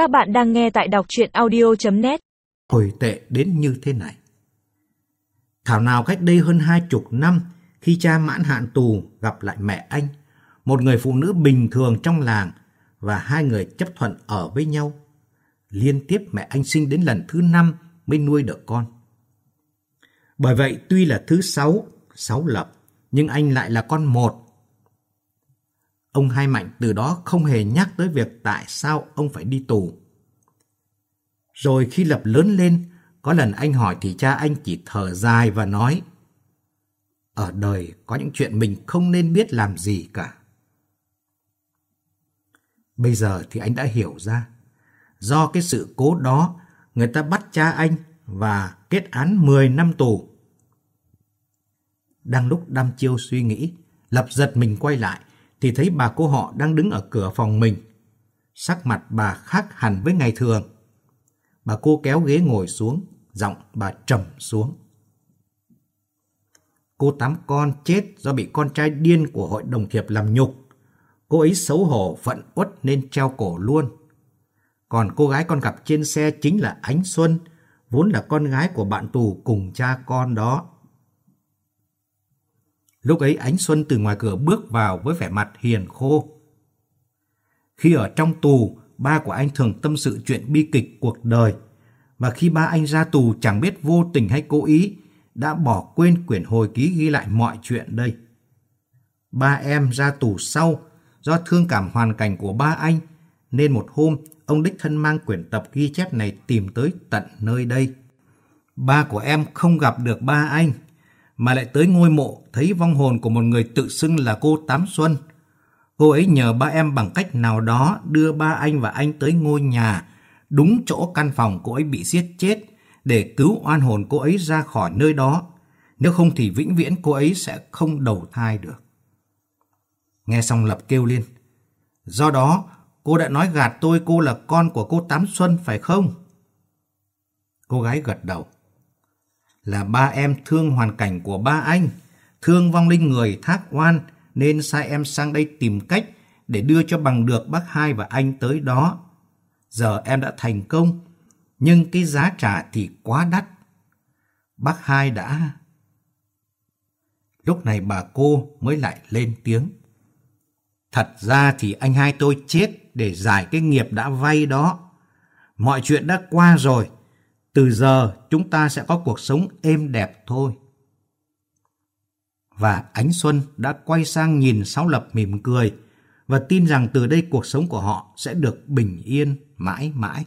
Các bạn đang nghe tại đọc chuyện audio.net tồi tệ đến như thế này. Thảo nào cách đây hơn hai chục năm, khi cha mãn hạn tù gặp lại mẹ anh, một người phụ nữ bình thường trong làng và hai người chấp thuận ở với nhau. Liên tiếp mẹ anh sinh đến lần thứ năm mới nuôi được con. Bởi vậy tuy là thứ sáu, sáu lập, nhưng anh lại là con một. Ông Hai Mạnh từ đó không hề nhắc tới việc tại sao ông phải đi tù. Rồi khi Lập lớn lên, có lần anh hỏi thì cha anh chỉ thở dài và nói Ở đời có những chuyện mình không nên biết làm gì cả. Bây giờ thì anh đã hiểu ra. Do cái sự cố đó, người ta bắt cha anh và kết án 10 năm tù. Đang lúc đăm chiêu suy nghĩ, Lập giật mình quay lại thì thấy bà cô họ đang đứng ở cửa phòng mình. Sắc mặt bà khác hẳn với ngày thường. Bà cô kéo ghế ngồi xuống, giọng bà trầm xuống. Cô tám con chết do bị con trai điên của hội đồng thiệp làm nhục. Cô ấy xấu hổ phận uất nên treo cổ luôn. Còn cô gái con gặp trên xe chính là Ánh Xuân, vốn là con gái của bạn tù cùng cha con đó. Lúc ấy Ánh Xuân từ ngoài cửa bước vào với vẻ mặt hiền khô. Khi ở trong tù, ba của anh thường tâm sự chuyện bi kịch cuộc đời. Và khi ba anh ra tù chẳng biết vô tình hay cố ý, đã bỏ quên quyển hồi ký ghi lại mọi chuyện đây. Ba em ra tù sau, do thương cảm hoàn cảnh của ba anh, nên một hôm ông đích thân mang quyển tập ghi chép này tìm tới tận nơi đây. Ba của em không gặp được ba anh, mà lại tới ngôi mộ thấy vong hồn của một người tự xưng là cô Tám Xuân. Cô ấy nhờ ba em bằng cách nào đó đưa ba anh và anh tới ngôi nhà, đúng chỗ căn phòng cô ấy bị giết chết, để cứu oan hồn cô ấy ra khỏi nơi đó. Nếu không thì vĩnh viễn cô ấy sẽ không đầu thai được. Nghe xong Lập kêu lên. Do đó, cô đã nói gạt tôi cô là con của cô Tám Xuân phải không? Cô gái gật đầu là ba em thương hoàn cảnh của ba anh, thương vong linh người thác oan nên sai em sang đây tìm cách để đưa cho bằng được bác hai và anh tới đó. Giờ em đã thành công, nhưng cái giá trả thì quá đắt. Bác hai đã... Lúc này bà cô mới lại lên tiếng. Thật ra thì anh hai tôi chết để giải cái nghiệp đã vay đó. Mọi chuyện đã qua rồi, từ giờ chúng ta sẽ có cuộc sống êm đẹp thôi. Và Ánh Xuân đã quay sang nhìn Sáu Lập mỉm cười và tin rằng từ đây cuộc sống của họ sẽ được bình yên mãi mãi.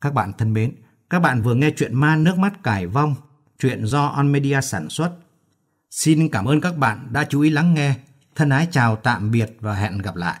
Các bạn thân mến, các bạn vừa nghe chuyện Ma Nước Mắt Cải Vong, chuyện do On Media sản xuất. Xin cảm ơn các bạn đã chú ý lắng nghe. Thân ái chào tạm biệt và hẹn gặp lại.